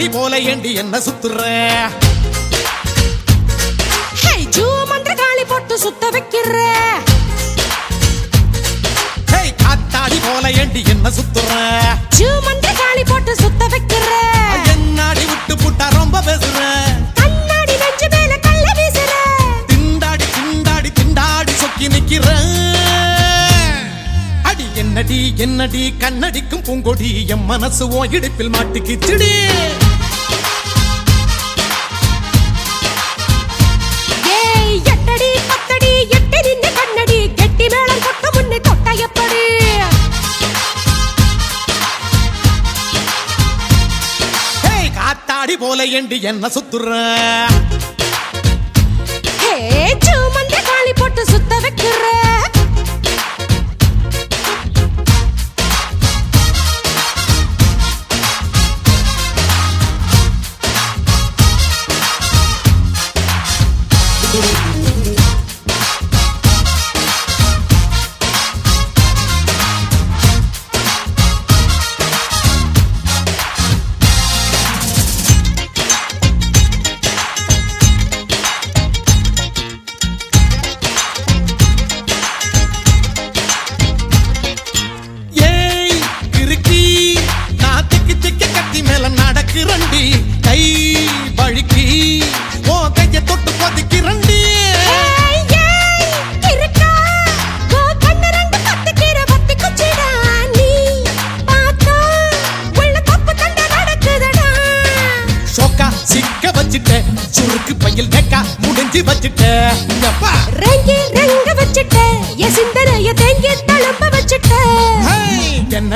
காத்தாடி போல ஏண்டி என்ன சுத்துற? ஹே ஜூ மந்திர காளி போட்டு சுத்த வைக்கிற. காத்தாடி போல ஏண்டி என்ன சுத்துற? ஜூ மந்திர காளி போட்டு சுத்த வைக்கிற. என்னாடி விட்டு புட்டா ரொம்ப பேசுற. கண்ணாடி நெஞ்சு மேல கள்ள வீசுற. திண்டாடி திண்டாடி திண்டாடி சொக்கி நிக்கிற. அடி என்னடி என்னடி கண்ணடிக்கும் பூங்கொடி என் மனசு ஓ இடுப்பில் மாட்டுக்கிச்சுடி. ஏய் காத்தாடி போல ஏண்டி என்ன சுத்துற? காளி போட்டு சுத்த வைக்கிற. ஏய் மேல நடக்கிறண்டி கை வழுக்கி ஓ கைய தொட்டு ஷோக்கா சிக்க வச்சுட்ட சுருக்கு பையில் நெக்கா முடிஞ்சு வச்சுட்ட. ரெங்கி ரெங்க வச்சுட்ட என் சிந்தனைய தேங்கி தழும்ப வச்சுட்ட.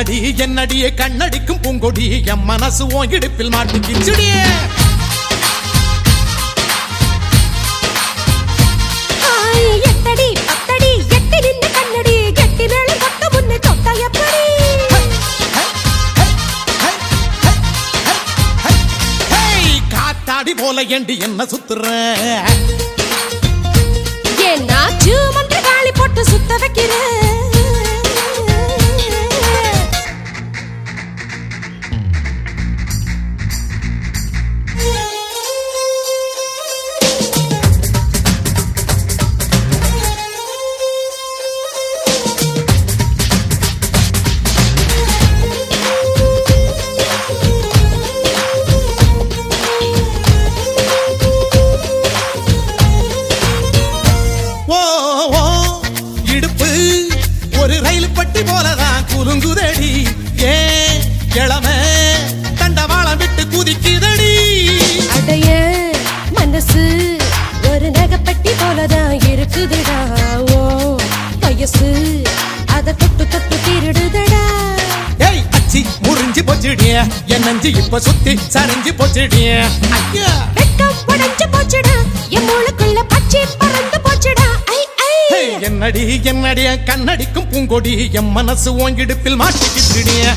என்னடி என்னடி கண்ணடிக்கும் பூங்கொடி என் மனசு உன் இடுப்பில் மாட்டிக்கிச்சுடி ஆய், எட்டடி பத்தடி எட்டி நின்னு போச்சுடிய. என் நஞ்சு இப்ப சுத்தி சரிஞ்சு போச்சுடிய. ஐயா. வெட்கம் உடைஞ்சு போச்சுடா. என் மூளைக்குள்ள பச்சை பறந்து போச்சுடா. என்னடி என்னடிய கண்ணடிக்கும் பூங்கொடி. என் மனசு உன் இடுப்பில் மாட்டிக்கிட்டுடிய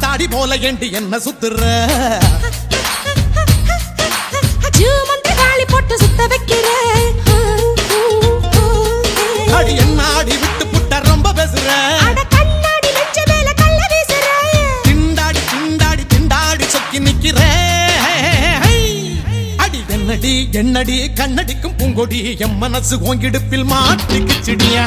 காத்தாடி போல ஏண்டி என்ன சுத்துற? போட்டு சுத்த வைக்கிற. அடி என்ன ஆடி விட்டு புட்ட ரொம்ப பேசுற? திண்டாடி திண்டாடி திண்டாடி சொக்கி நிக்கிற. அடி என்னடி என்னடி கண்ணடிக்கும் பூங்கொடி என் மனசு உன் இடுப்பில் மாட்டிக்கிச்சுடியா?